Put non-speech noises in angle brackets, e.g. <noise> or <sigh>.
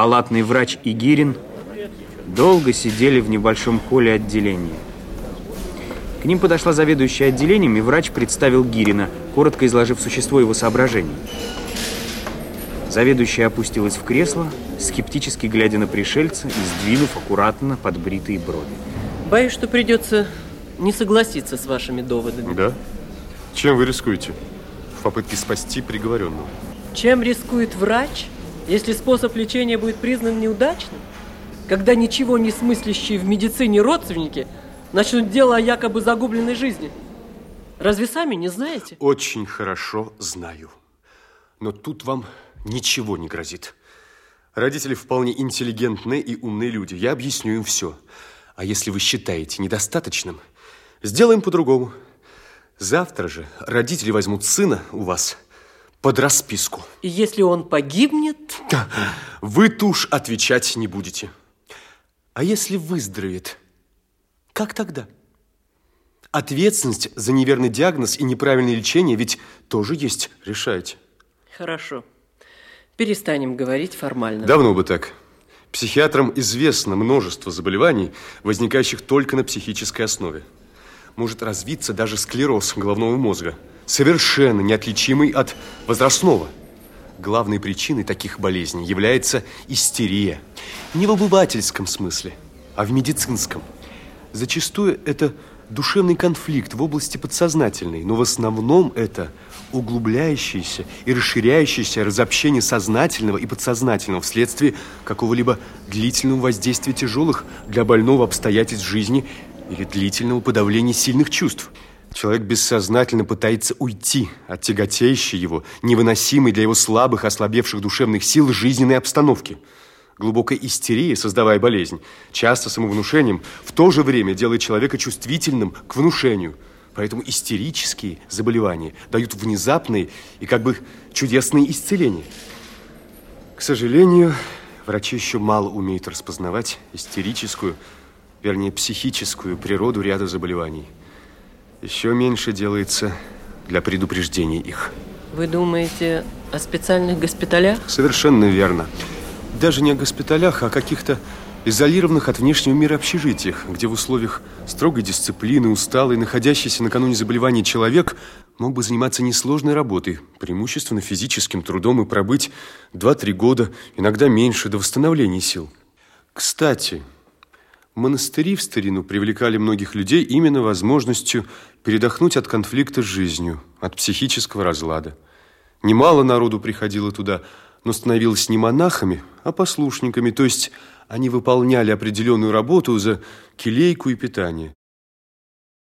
Палатный врач и Гирин долго сидели в небольшом холле отделения. К ним подошла заведующая отделением, и врач представил Гирина, коротко изложив существо его соображений. Заведующая опустилась в кресло, скептически глядя на пришельца и сдвинув аккуратно подбритые брови. Боюсь, что придется не согласиться с вашими доводами. Да? Чем вы рискуете? В попытке спасти приговоренного. Чем рискует врач, если способ лечения будет признан неудачным? Когда ничего не смыслящие в медицине родственники начнут дело о якобы загубленной жизни. Разве сами не знаете? Очень хорошо знаю. Но тут вам ничего не грозит. Родители вполне интеллигентные и умные люди. Я объясню им все. А если вы считаете недостаточным, сделаем по-другому. Завтра же родители возьмут сына у вас под расписку. И если он погибнет? <laughs> Вы туж отвечать не будете. А если выздоровеет, как тогда? Ответственность за неверный диагноз и неправильное лечение ведь тоже есть. Решайте. Хорошо. Перестанем говорить формально. Давно бы так. Психиатрам известно множество заболеваний, возникающих только на психической основе. Может развиться даже склероз головного мозга, совершенно неотличимый от возрастного. Главной причиной таких болезней является истерия. Не в обывательском смысле, а в медицинском. Зачастую это душевный конфликт в области подсознательной, но в основном это углубляющееся и расширяющееся разобщение сознательного и подсознательного вследствие какого-либо длительного воздействия тяжелых для больного обстоятельств жизни или длительного подавления сильных чувств. Человек бессознательно пытается уйти от тяготеющей его, невыносимой для его слабых, ослабевших душевных сил жизненной обстановки – Глубокая истерия, создавая болезнь, часто самовнушением, в то же время делает человека чувствительным к внушению. Поэтому истерические заболевания дают внезапные и как бы чудесные исцеления. К сожалению, врачи еще мало умеют распознавать истерическую, вернее, психическую природу ряда заболеваний. Еще меньше делается для предупреждения их. Вы думаете о специальных госпиталях? Совершенно верно даже не о госпиталях, а о каких-то изолированных от внешнего мира общежитиях, где в условиях строгой дисциплины, усталый, находящийся накануне заболевания человек мог бы заниматься несложной работой, преимущественно физическим трудом и пробыть 2-3 года, иногда меньше, до восстановления сил. Кстати, монастыри в старину привлекали многих людей именно возможностью передохнуть от конфликта с жизнью, от психического разлада. Немало народу приходило туда – но становилось не монахами, а послушниками, то есть они выполняли определенную работу за келейку и питание.